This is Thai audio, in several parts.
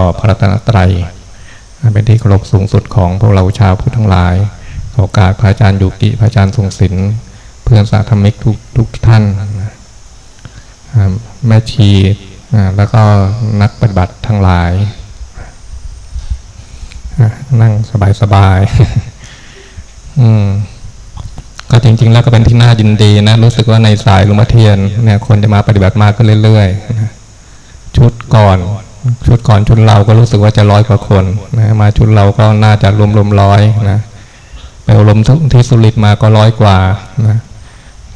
ต่อพระรัตนตรัยเป็นที่เคารพสูงสุดของพวกเราชาวพุทธทั้งหลายโอกาสพระอาจารย์ยุกิพระอาจารย์ทรงศิลป์เพื่อนสาธมิกทุกทุกท่านแม่ชีแล้วก็นักปฏิบัติทั้งหลาย นั่งสบายๆอืมก็จริง ๆ แล้วก็เป็นที่น่ายินดีนะ รู้สึกว่าในสายลุมาเทียนเนี่ยคนจะมาปฏิบัติมากก็เรื่อยๆชุดก่อน ชุดก่อนชุดเราก็รู้สึกว่าจะร้อยกว่าคนนะมาชุดเราก็น่าจะรวมรวมร้อยนะไปอบรมที่สุริตมาก็ร้อยกว่านะ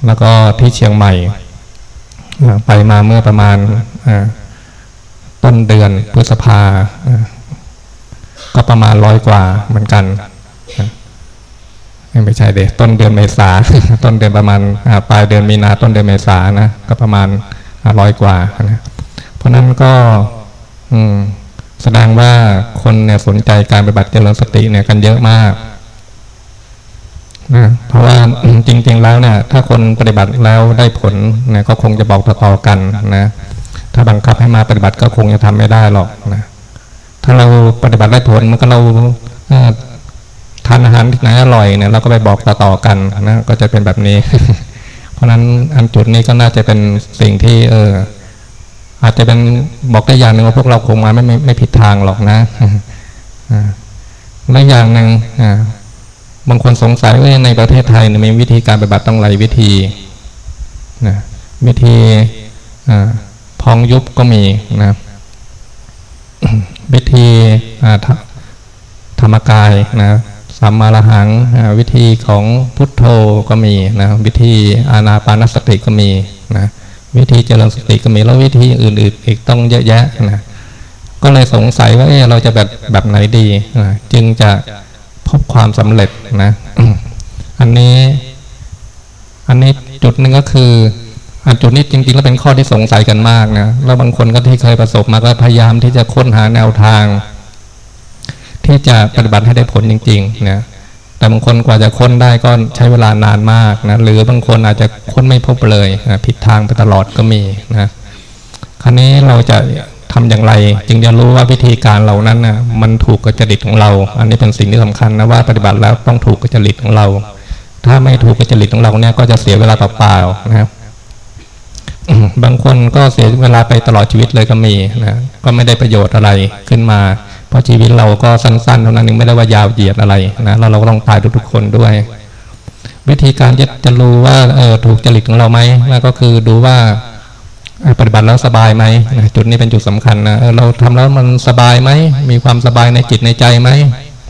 แล้วก็ที่เชียงใหม่ไปมาเมื่อประมาณต้นเดือนพฤษภาก็ประมาณร้อยกว่าเหมือนกันไม่ใช่เด็ต้นเดือนเมษาต้นเดือนประมาณปลายเดือนมีนาต้นเดือนเมษานะก็ประมาณร้อยกว่านะเพราะนั้นก็ อืม แสดงว่าคนเนี่ยสนใจการปฏิบัติเจริญสติเนี่ยกันเยอะมากนะเพราะว่าจริง ๆ แล้วเนี่ย ถ้าคนปฏิบัติแล้วได้ผลเนี่ยก็คงจะบอกต่อๆกันนะ ถ้าบังคับให้มาปฏิบัติก็คงจะทำไม่ได้หรอกนะ ถ้าเราปฏิบัติได้ผลมันก็เราทานอาหารที่ไหนอร่อยเนี่ยเราก็ไปบอกต่อๆกันนะก็จะเป็นแบบนี้ เพราะนั้นอันจุดนี้ก็น่าจะเป็นสิ่งที่เออ อาจจะเป็นบอกได้อย่างหนึ่งว่าพวกเราคงมาไม่ไม่ไม่ผิดทางหรอกนะและอย่างหนึ่งบางคนสงสัยว่าในประเทศไทยมีวิธีการปฏิบัติต้องหลวิธีนะวิธีพองยุบก็มีนะวิธีธรรมกายนะสัมมาละหังวิธีของพุทโธก็มีนะวิธีอานาปานสติก็มีนะ วิธีเจริญสติก็มีแล้ววิธีอื่นๆอีกต้องเยอะแยะนะก็เลยสงสัยว่าเออเราจะแบบแบบไหนดีนะจึงจะพบความสำเร็จนะอันนี้ อันนี้จุดหนึ่งก็คืออันจุดนี้จริงๆแล้วเป็นข้อที่สงสัยกันมากนะแล้วบางคนก็ที่เคยประสบมาก็พยายามที่จะค้นหาแนวทาง ที่จะปฏิบัติให้ได้ผลจริงๆนะ แต่บางคนกว่าจะค้นได้ก็ใช้เวลานานมากนะหรือบางคนอาจจะค้นไม่พบเลยนะผิดทางไปตลอดก็มีนะครั้นี้เราจะทำอย่างไร จึงจะรู้ว่าวิธีการเหล่านั้นนะมันถูกกับจริตของเรา อันนี้เป็นสิ่งที่สำคัญนะว่าปฏิบัติแล้วต้องถูกกับจริตของเรา ถ้าไม่ถูกกับจริตของเราเนี่ยก็จะเสียเวลาเปล่าๆนะครับบางคนก็เสียเวลาไปตลอดชีวิตเลยก็มีนะก็ไม่ได้ประโยชน์อะไรขึ้นมา เพราะชีวิตเราก็สั้นๆเท่านั้นเองไม่ได้ว่ายาวเหยียดอะไรนะเราเราก็ต้องตายทุกๆคนด้วย วิธีการจะจะรู้ว่าเออถูกจริตของเราไหมนั่นก็คือดูว่าปฏิบัติแล้วสบายไหมจุดนี้เป็นจุดสำคัญนะเราทำแล้วมันสบายไหมมีความสบายในจิตในใจไหม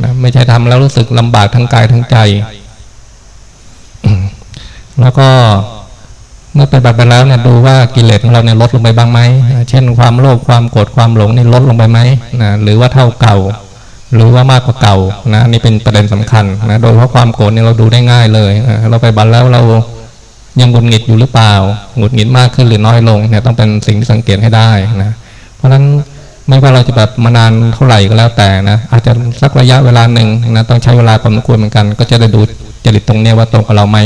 นะไม่ใช่ทำแล้วรู้สึกลำบากทั้งกายทั้งใจ แล้วก็ มื่อปฏิบัติไปแล้วเนี่ยดูว่ากิเลสของเราเนี่ยลดลงไปบ้างไหมเช่นความโลภความโกรธความหลงนี่ลดลงไปไหมนะหรือว่าเท่าเก่า หรือว่ามากกว่าเก่านะนี่เป็นประเด็นสำคัญนะโดยเพราะความโกรธเนี่ยเราดูได้ง่ายเลยเราไปบัตรแล้วเรายังหงุดหงิดอยู่หรือเปล่าหงุดหงิดมากขึ้นหรือน้อยลงเนี่ยต้องเป็นสิ่งที่สังเกตให้ได้นะเพราะฉะนั้นไม่ว่าเราจะแบบมานานเท่าไหร่ก็แล้วแต่นะอาจจะสักระยะเวลาหนึ่งนะต้องใช้เวลาความควรเหมือนกัน ก็จะได้ดูจริตตรงเนี้ยว่าตรงกับเราไหม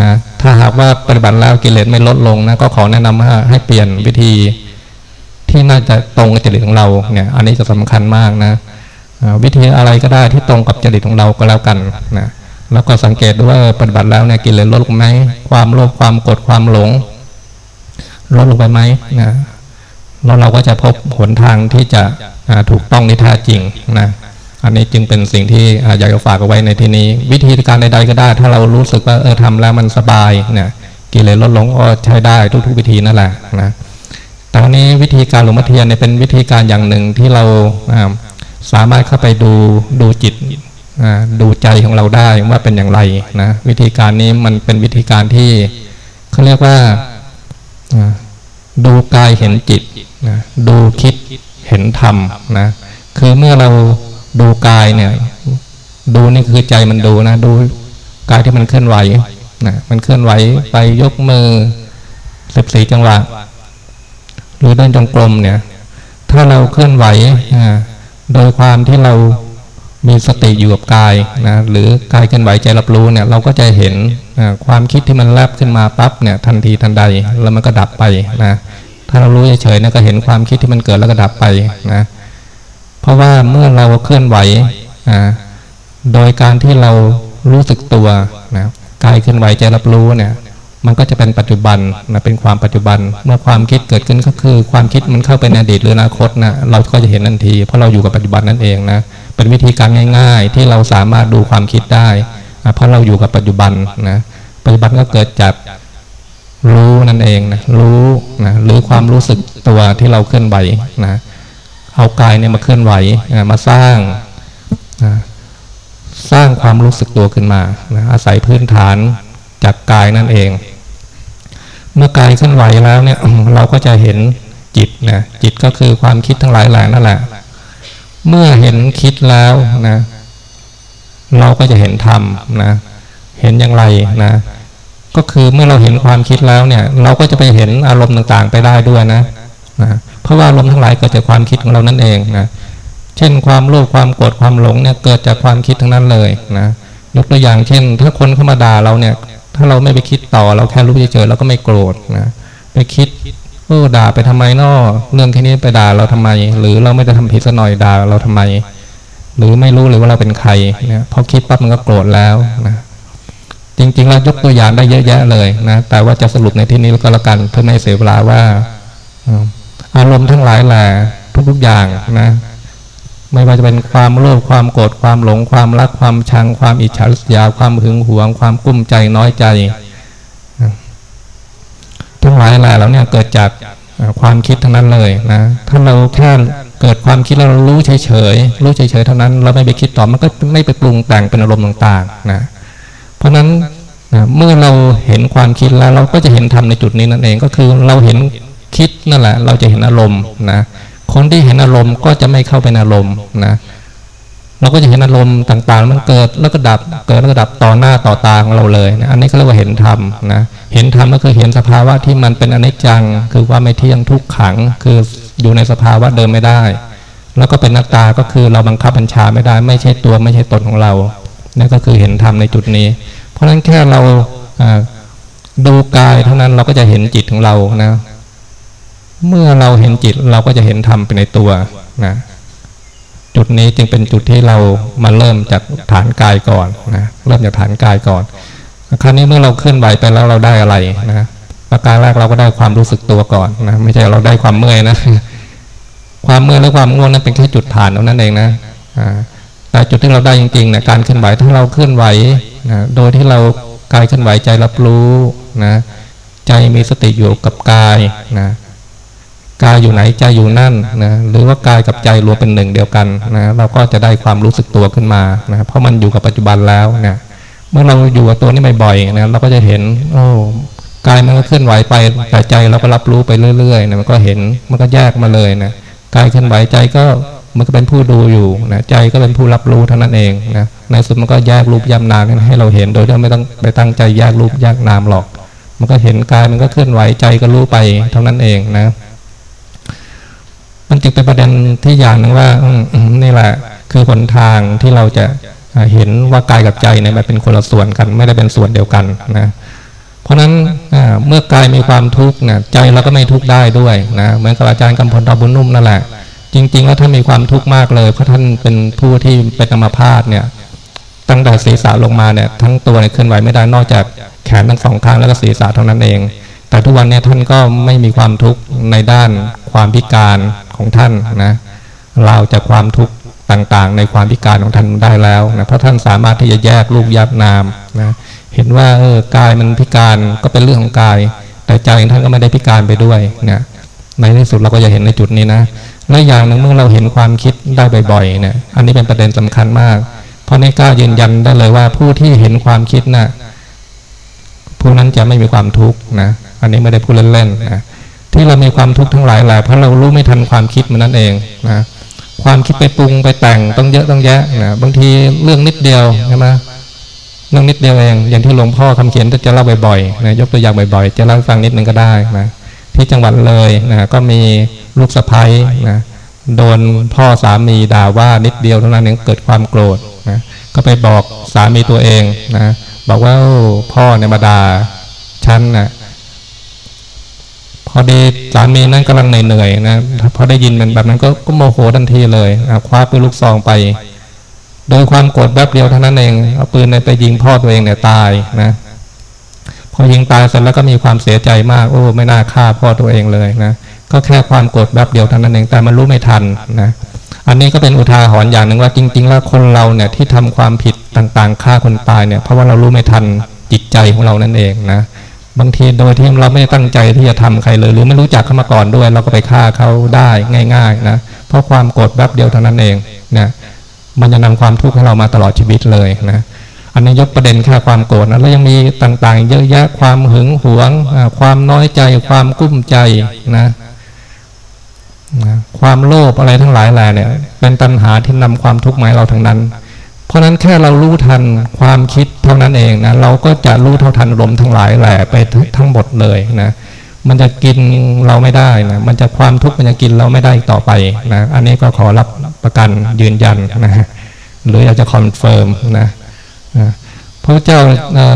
นะถ้าหากว่าปฏิบัติแล้วกิเลสไม่ลดลงนะก็ขอแนะนำว่าให้เปลี่ยนวิธีที่น่าจะตรงกับจริตของเราเนี่ย อันนี้จะสำคัญมากนะวิธีอะไรก็ได้ที่ตรงกับจริตของเราก็แล้วกันนะแล้วก็สังเกตดูว่าปฏิบัติแล้วเนี่ยกิเลสลดลงไหมความโลภความโกรธความหลงลดลงไปไหมนะแล้วเราก็จะพบหนทางที่จะถูกต้องในท่าจริงนะ อันนี้จึงเป็นสิ่งที่อยากจะฝากเอาไว้ในที่นี้ วิธีการใดๆก็ได้ ถ้าเรารู้สึกว่าเออทำแล้วมันสบายเนี่ยกิเลสลดลงก็ใช้ได้ทุกๆวิธีนั่นแหละนะแต่วันนี้วิธีการหลวงพ่อเทียนเนี่ยเป็นวิธีการอย่างหนึ่งที่เราสามารถเข้าไปดูดูจิตดูใจของเราได้ว่าเป็นอย่างไรนะวิธีการนี้มันเป็นวิธีการที่เขาเรียกว่าดูกายเห็นจิตนะดูคิดเห็นธรรมนะคือเมื่อเรา ดูกายเนี่ย ดูนี่คือใจมันดูนะ ดูกายที่มันเคลื่อนไหวนะมันเคลื่อนไหวไปยกมือสิบสี่จังหวะหรือเดินจงกรมเนี่ย ถ้าเราเคลื่อนไหวโดยความที่เรามีสติอยู่กับกายนะหรือกายเคลื่อนไหวใจรับรู้เนี่ยเราก็จะเห็นความคิดที่มันแลบขึ้นมาปั๊บเนี่ยทันทีทันใดแล้วมันก็ดับไปนะถ้าเรารู้เฉยๆเนี่ยก็เห็นความคิดที่มันเกิดแล้วก็ดับไปนะ เมื่อเราเคลื่อนไหวอ่าโดยการที่เรารู้สึกตัวนะกายเคลื่อนไหวใจรับรู้เนี่ย มันก็จะเป็นปัจจุบันนะเป็นความปัจจุบัน เมื่อความคิดเกิดขึ้นก็คือ ความคิดมันเข้าไปในอดีตหรืออนาคตนะเราก็จะเห็นทันที เพราะเราอยู่กับปัจจุบันนั่นเองนะเป็นวิธีการง่าย ๆ ที่เราสามารถดูความคิดได้เพราะเราอยู่กับปัจจุบันนะปัจจุบันก็เกิดจากรู้นั่นเองนะรู้นะหรือความรู้สึกตัวที่เราเคลื่อนไหวนะ เอากายเนี่ยมาเคลื่อนไหวมาสร้างสร้างความรู้สึกตัวขึ้นมาอาศัยพื้นฐานจากกายนั่นเอง เมื่อกายเคลื่อนไหวแล้วเนี่ยเราก็จะเห็นจิตนะจิตก็คือความคิดทั้งหลายแหล่นั่นแหละ เมื่อเห็นคิดแล้วนะ เราก็จะเห็นธรรมนะ เห็นอย่างไรนะ ก็คือเมื่อเราเห็นความคิดแล้วเนี่ย เราก็จะไปเห็นอารมณ์ต่างๆ ไปได้ด้วยนะ นะเพราะว่าอารมทั้งหลายเกิดจากความคิดของเรานั่นเองนะเช่นความโลภความโกรธความหลงเนี่ยเกิดจากความคิดทั้งนั้นเลยนะยกตัวอย่างเช่น ถ้าคนเข้ามาด่าเราเนี่ย ถ้าเราไม่ไปคิดต่อเราแค่รู้เฉยๆเราก็ไม่โกรธนะไปคิดโอ้ด่าไปทำไมนอเรื่องแค่นี้ไปด่าเราทำไม หรือเราไม่ได้ทำผิดสักหน่อยด่าเราทำไม หรือไม่รู้เลยว่าเราเป็นใครเนี่ยพอคิดปั๊บมันก็โกรธแล้วนะจริงๆเรายกตัวอย่างได้เยอะแยะเลยนะแต่ว่าจะสรุปในที่นี้ก็แล้วกันเพื่อไม่เสียเวลาว่า อารมณ์ทั้งหลายแหละทุกๆอย่างนะไม่ว่าจะเป็นความโลภความโกรธความหลงความรักความชัง ความอิจฉาริษยาความหึงหวง ความกุ้มใจน้อยใจ ทั้งหลายแหละแล้วเนี่ยเกิดจากความคิดทั้งนั้นเลยนะถ้าเราแค่เกิดความคิดแล้วเรารู้เฉยๆรู้เฉยๆเท่านั้นเราไม่ไปคิดต่อมันก็ไม่ไปปรุงแต่งเป็นอารมณ์ต่างๆนะเพราะฉะนั้นเมื่อเราเห็นความคิดแล้วเราก็จะเห็นธรรมในจุดนี้นั่นเองก็คือเราเห็น คิดนั่นแหละ เราจะเห็นอารมณ์นะคนที่เห็นอารมณ์ก็จะไม่เข้าไปในอารมณ์นะเราก็จะเห็นอารมณ์ต่างๆ มันเกิดแล้วก็ดับเกิดแล้วก็ดับต่อหน้าต่อตาของเราเลยนะอันนี้เขาเรียกว่าเห็นธรรมนะเห็นธรรมก็คือเห็นสภาวะที่มันเป็นอนิจจัง คือว่าไม่เที่ยงทุกขัง คืออยู่ในสภาวะเดิมไม่ได้ แล้วก็เป็นนัตตาก็คือเราบังคับบัญชาไม่ได้ ไม่ใช่ตัวไม่ใช่ตนของเรานั่นก็คือเห็นธรรมในจุดนี้ เพราะฉะนั้นแค่เราดูกายเท่านั้นเราก็จะเห็นจิตของเรานะ เมื่อเราเห็นจิตเราก็จะเห็นธรรมไปในตัวนะจุดนี้จึงเป็นจุดที่เรามาเริ่มจากฐานกายก่อนนะเริ่มจากฐานกายก่อน คราวนี้เมื่อเราเคลื่อนไหวไปแล้วเราได้อะไรนะประการแรกเราก็ได้ความรู้สึกตัวก่อนนะไม่ใช่เราได้ความเมื่อยนะความเมื่อยและความง่วงนั้นเป็นแค่จุดฐานเท่านั้นเองนะแต่จุดที่เราได้จริงๆนะการเคลื่อนไหวถ้าเราเคลื่อนไหวนะโดยที่เรากายเคลื่อนไหวใจรับรู้นะใจมีสติอยู่กับกายนะ กายอยู่ไหนใจอยู่นั่นนะหรือว่ากายกับใจรวมเป็นหนึ่งเดียวกันนะเราก็จะได้ความรู้สึกตัวขึ้นมานะเพราะมันอยู่กับปัจจุบันแล้วเนี่ยเมื่อเราอยู่กับตัวนี้บ่อยๆนะเราก็จะเห็นโอ้กายมันก็เคลื่อนไหวไปแต่ใจเราก็รับรู้ไปเรื่อยๆนะมันก็เห็นมันก็แยกมาเลยนะกายเคลื่อนไหวใจก็มันก็เป็นผู้ดูอยู่นะใจก็เป็นผู้รับรู้เท่านั้นเองนะในสุดมันก็แยกรูปยำนามให้เราเห็นโดยที่ไม่ต้องไปตั้งใจแยกรูปแยกนามหรอก มันก็เห็นกายมันก็เคลื่อนไหวใจก็รู้ไปเท่านั้นเองนะ มันจึงเป็นประเด็นที่อย่างหนึ่งว่านี่แหละคือหนทางที่เราจะเห็นว่ากายกับใจเนี่ยมันเป็นคนละส่วนกัน ไม่ได้เป็นส่วนเดียวกันนะเพราะฉะนั้นเมื่อกายมีความทุกข์เนี่ยใจเราก็ไม่ทุกข์ได้ด้วยนะเหมือนกับอาจารย์กำพลดาบุญนุ่มนั่นแหละ จริง ๆ แล้วท่านมีความทุกข์มากเลยเพราะท่านเป็นผู้ที่เป็นอัมพาตเนี่ยตั้งแต่ศีรษะลงมาเนี่ยทั้งตัวเนี่ยเคลื่อนไหวไม่ได้นอกจากแขนทั้งสองข้างแล้วก็ศีรษะเท่านั้นเอง แต่ทุกวันนี้ท่านก็ไม่มีความทุกข์ในด้านความพิการของท่านนะเราจากความทุกข์ต่างๆ ในความพิการของท่านได้แล้วนะเพราะท่านสามารถที่จะแยกรูปยับนามนะเห็นว่าเออกายมันพิการก็เป็นเรื่องของกาย แต่ใจของท่านก็ไม่ได้พิการไปด้วยนะในที่สุดเราก็จะเห็นในจุดนี้นะและอย่างหนึ่งเมื่อเราเห็นความคิดได้บ่อยๆเนี่ยอันนี้เป็นประเด็นสำคัญมาก เพราะในกล้ายืนยันได้เลยว่าผู้ที่เห็นความคิดนะ่ะผู้นั้นจะไม่มีความทุกข์นะ อันนี้ไม่ได้พูดเล่นๆนะที่เรามีความทุกข์ทั้งหลายแหละเพราะเรารู้ไม่ทันความคิดมันนั่นเองนะความคิดไปปรุงไปแต่งต้องเยอะต้องแยะนะบางทีเรื่องนิดเดียวใช่ไหมเรื่องนิดเดียวเองอย่างที่หลวงพ่อคำเขียนจะเล่าบ่อยๆนะยกตัวอย่างบ่อยๆ จะเล่าฟังนิดนึงก็ได้นะที่จังหวัดเลยนะก็มีลูกสะพ้ยนะโดนพ่อสามีด่าว่านิดเดียวเท่านั้นเองเกิดความโกรธนะก็ไปบอกสามีตัวเองนะบอกว่าพ่อเนี่ยมาด่าฉันนะ พอดีสามีนั้นกำลังเหนื่อยๆนะพอได้ยินมันแบบนั้นก็ก็โมโหทันทีเลยนะคว้าปืนลูกซองไป โดยความโกรธแป๊บเดียวเท่านั้นเองเอาปืนไปยิงพ่อตัวเองเนี่ยตายนะพอยิงตายเสร็จแล้วก็มีความเสียใจมากโอ้ไม่น่าฆ่าพ่อตัวเองเลยนะก็แค่ความโกรธแป๊บเดียวเท่านั้นเองแต่มันรู้ไม่ทันนะอันนี้ก็เป็นอุทาหรณ์อย่างหนึ่งว่าจริง ๆ แล้วคนเราเนี่ยที่ทำความผิดต่างๆฆ่าคนตายเนี่ยเพราะว่าเรารู้ไม่ทันจิตใจของเรานั่นเองนะ บางทีโดยที่เราไม่ได้ตั้งใจที่จะทำใครเลย หรือไม่รู้จักเขามาก่อนด้วย เราก็ไปฆ่าเขาได้ง่าย ๆ นะ เพราะความโกรธแป๊บเดียวเท่านั้นเองนะมันจะนำความทุกข์ให้เรามาตลอดชีวิตเลยนะอันนี้ยกประเด็นแค่ความโกรธนะแล้วยังมีต่างๆ เยอะแยะความหึงหวง ความน้อยใจ ความกุ้มใจนะความโลภอะไรทั้งหลายแหล่เนี่ย เป็นตัณหาที่นำความทุกข์มาให้เราทั้งนั้น ราะนั้นแค่เรารู้ทันความคิดเท่านั้นเองนะเราก็จะรู้เท่าทันอารมณ์ทั้งหลายแหล่ไปทั้งหมดเลยนะมันจะกินเราไม่ได้นะมันจะความทุกข์มันจะกินเราไม่ได้ต่อไปนะอันนี้ก็ขอรับประกันยืนยันนะหรืออยากจะ confirm นะพระเจ้า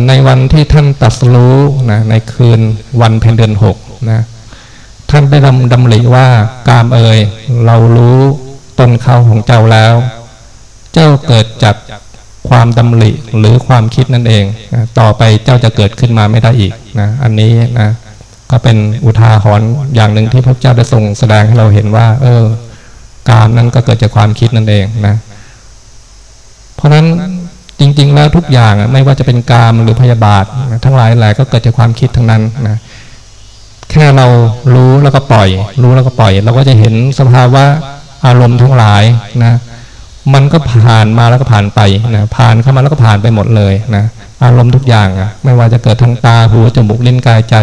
ในวันที่ท่านตัดสู้นะในคืนวันเพ็ญเดือนหกนะท่านได้ดำดำริว่า กามเอ่ยเรารู้ตนเขาของเจ้าแล้ว เจ้าเกิดจากความดำริหรือความคิดนั่นเองนะต่อไปเจ้าจะเกิดขึ้นมาไม่ได้อีกนะอันนี้นะก็เป็นอุทาหรณ์อย่างหนึ่งที่พระเจ้าได้ทรงแสดงให้เราเห็นว่า เออ กามนั้นก็เกิดจากความคิดนั่นเองนะ เพราะฉะนั้นจริง ๆ แล้วทุกอย่างไม่ว่าจะเป็นกามหรือพยาบาททั้งหลายแหละก็เกิดจากความคิดทั้งนั้นนะแค่เรารู้แล้วก็ปล่อย รู้แล้วก็ปล่อย เราก็จะเห็นสภาวะอารมณ์ทั้งหลายนะ มันก็ผ่านมาแล้วก็ผ่านไปนะผ่านเข้ามาแล้วก็ผ่านไปหมดเลยนะอารมณ์ทุกอย่างอะไม่ว่าจะเกิดทางตาหูจมูกลิ้นกายใจ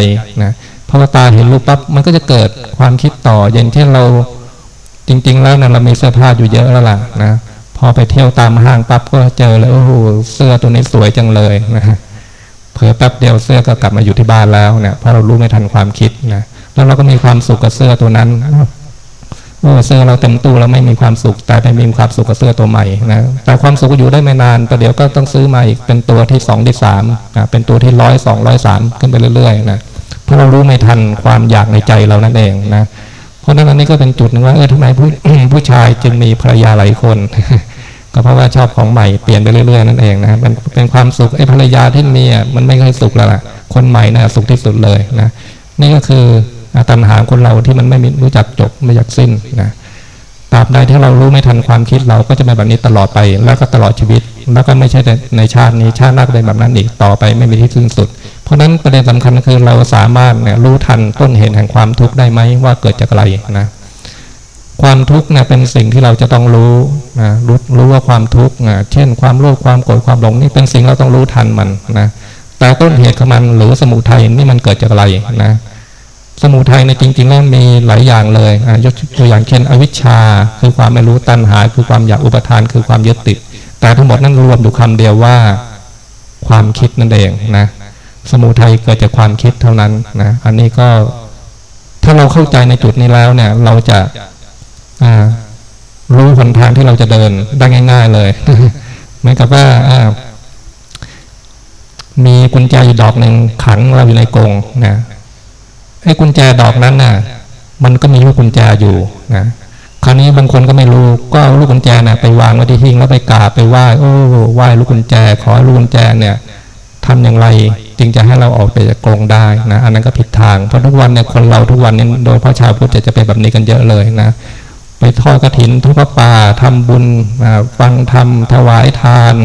นะเพราะว่าตาเห็นรูปปั๊บมันก็จะเกิดความคิดต่ออย่างเช่นเราจริง ๆ แล้วนี่ยเรามีเสื้อผ้าอยู่เยอะแล้วล่ะนะพอไปเที่ยวตามห้างปั๊บก็เจอเลยโอ้โหเสื้อตัวนี้สวยจังเลยนะเผลอแป๊บเดียวเสื้อก็กลับมาอยู่ที่บ้านแล้วเนี่ยเพราะเรารู้ไม่ทันความคิดนะแล้วเราก็มีความสุขกับเสื้อตัวนั้น เสื้อเราเต็มตู้แล้วไม่มีความสุขแต่ไปมีความสุขกับเสื้อตัวใหม่นะแต่ความสุขอยู่ได้ไม่นานแต่เดี๋ยวก็ต้องซื้อมาอีกเป็นตัวที่สองที่สามนะเป็นตัวที่ร้อยสองร้อยสามขึ้นไปเรื่อยๆนะเพราะเรารู้ไม่ทันความอยากในใจเรานั่นเองนะเพราะนั้นนนี้ก็เป็นจุดหนึ่งว่าเออทำไมผู้ผู้ชายจึงมีภรรยาหลายคนก็เพราะว่าชอบของใหม่เปลี่ยนไปเรื่อยๆนั่นเองนะมันเป็นความสุขไอ้ภรรยาที่มีอะมันไม่เคยสุขแล้วล่ะคนใหม่น่ะสุขที่สุดเลยนะนี่ก็คือ ตัณหาคนเราที่มันไม่รู้จักจบไม่อยากสิ้นนะตราบใดที่เรารู้ไม่ทันความคิดเราก็จะเป็นแบบนี้ตลอดไป แล้วก็ตลอดชีวิต แล้วก็ไม่ใช่ในชาตินี้ชาติหน้าก็เป็นแบบนั้นอีกต่อไปไม่มีที่สิ้นสุด เพราะนั้นประเด็นสำคัญคือเราสามารถเนี่ยรู้ทันต้นเหตุแห่งความทุกข์ได้ไหมว่าเกิดจากอะไรนะความทุกข์นะเป็นสิ่งที่เราจะต้องรู้นะรู้รู้ว่าความทุกข์นะเช่น ความโลภความโกรธความหลงนี่เป็นสิ่งเราต้องรู้ทันมันนะแต่ต้นเหตุของมันหรือสมุทัยนี่มันเกิดจากอะไรนะ สมุทัยในจริงๆแล้วมีหลายอย่างเลยยกตัวอย่างเช่น อวิชชา คือความไม่รู้ตัณหา คือความอยากอุปทานคือความยึดติด แต่ทั้งหมดนั้นรวมอยู่คำเดียวว่า ความคิดนั่นเองนะสมุทัยเกิดจากความคิดเท่านั้นนะอันนี้ก็ถ้าเราเข้าใจในจุดนี้แล้วเนี่ย เราจะรู้หนทางที่เราจะเดินได้ง่าย ๆ เลยเหมือนกับว่ามีกุญแจอยู่ดอกหนึ่งขังเราอยู่ในกรงนะ ไอ้กุญแจดอกนั้นน่ะ มันก็มีลูกกุญแจอยู่นะคราวนี้บางคนก็ไม่รู้ก็ลูกกุญแจน่ะไปวางไว้ที่หิ้งแล้วไปกราบไปไหว้โอ้ไหว้ลูกกุญแจ ขอลูกกุญแจเนี่ยทำอย่างไรจึงจะให้เราออกไปจากกรงได้นะอันนั้นก็ผิดทางเพราะทุกวันเนี่ยคนเราทุกวันเนี้โดยพระชาวพุทธจะเป็นแบบนี้กันเยอะเลยนะไปทอดกระถินทุกป่าทำบุญฟังธรรมถวายทาน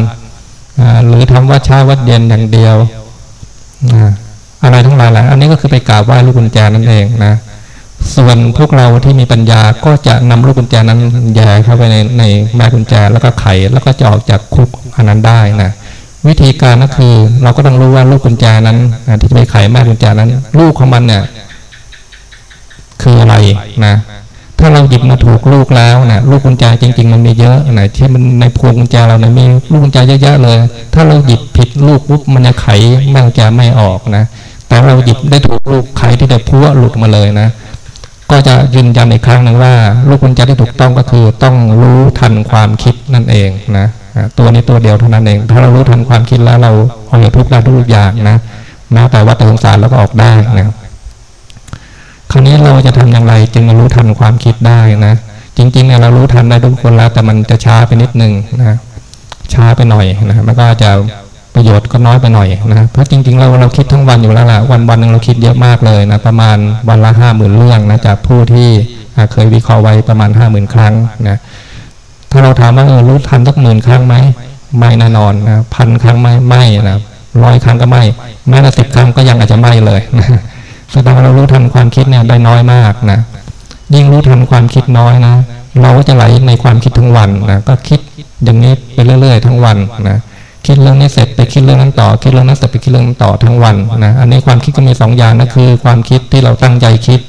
หรือทำวัดเช้าวัดเย็นอย่างเดียว อะไรทั้งหลายแหละอันนี้ก็คือไปกราบไหว้ลูกกุญแจนั่นเองนะส่วนพวกเราที่มีปัญญาก็จะนำลูกกุญแจนั้นแย่เข้าไปในในแม่กุญแจแล้วก็ไขแล้วก็จะออกจากคุกอันนั้นได้นะวิธีการก็คือ เราก็ต้องรู้ว่าลูกกุญแจนั้นที่จะไปไขแม่กุญแจนั้น ลูกของมันเนี่ย คืออะไรนะถ้าเราหยิบมาถูกลูกแล้วนะลูกกุญแจจริง ๆ มันมีเยอะนะที่มันในพวงกุญแจเราเนี่ยมีลูกกุญแจเยอะๆเลย ถ้าเราหยิบผิดลูกปุ๊บมันจะไขแม่กุญแจไม่ออกนะ แต่เราหยิบได้ถูกลูกไขที่ได้พัวหลุดมาเลยนะ ก็จะยืนยันอีกครั้งหนึ่งว่า ลูกกุญแจที่ถูกต้องก็คือต้องรู้ทันความคิดนั่นเองนะตัวนี้ตัวเดียวเท่านั้นเอง ถ้าเรารู้ทันความคิดแล้วเราเอาทุกได้ทุกอย่างนะแม้แต่ว่าตสงสารเราก็ออกได้นะคราวนี้เราจะทำอย่างไร จึงรู้ทันความคิดได้นะจริงๆเนี่ยเรารู้ทันได้ทุกคนแล้วแต่มันจะช้าไปนิดนึงนะช้าไปหน่อยนะมันก็จะ ประโยชน์ก็น้อยไปหน่อยนะเพราะจริงๆเราเราคิดทั้งวันอยู่แล้วล่ะวันวันหนึ่งเราคิดเยอะมากเลยนะประมาณวันละห้าหมื่นเรื่องนะจากผู้ที่เคยวิเคราะห์ไว้ประมาณห้าหมื่นครั้งนะถ้าเราถามว่าเออรู้ทันสักหมื่นครั้งไหมไม่แน่นอนนะพันครั้งไม่ไม่นะร้อยครั้งก็ไม่แม้แต่สิบครั้งก็ยังอาจจะไม่เลยนะแสดงว่าเรารู้ทันความคิดเนี่ยได้น้อยมากนะยิ่งรู้ทันความคิดน้อยนะเราก็จะไหลในความคิดทั้งวันนะก็คิดอย่างนี้ไปเรื่อย ๆ ทั้งวันนะ คิดเรื่องนี้เสร็จไปคิดเรื่องนั้นต่อ คิดเรื่องนั้นเสร็จไปคิดเรื่องนั้นต่อทั้งวันนะอันนี้ความคิดก็มีสองอย่างนะคือ ความคิดที่เราตั้งใจคิด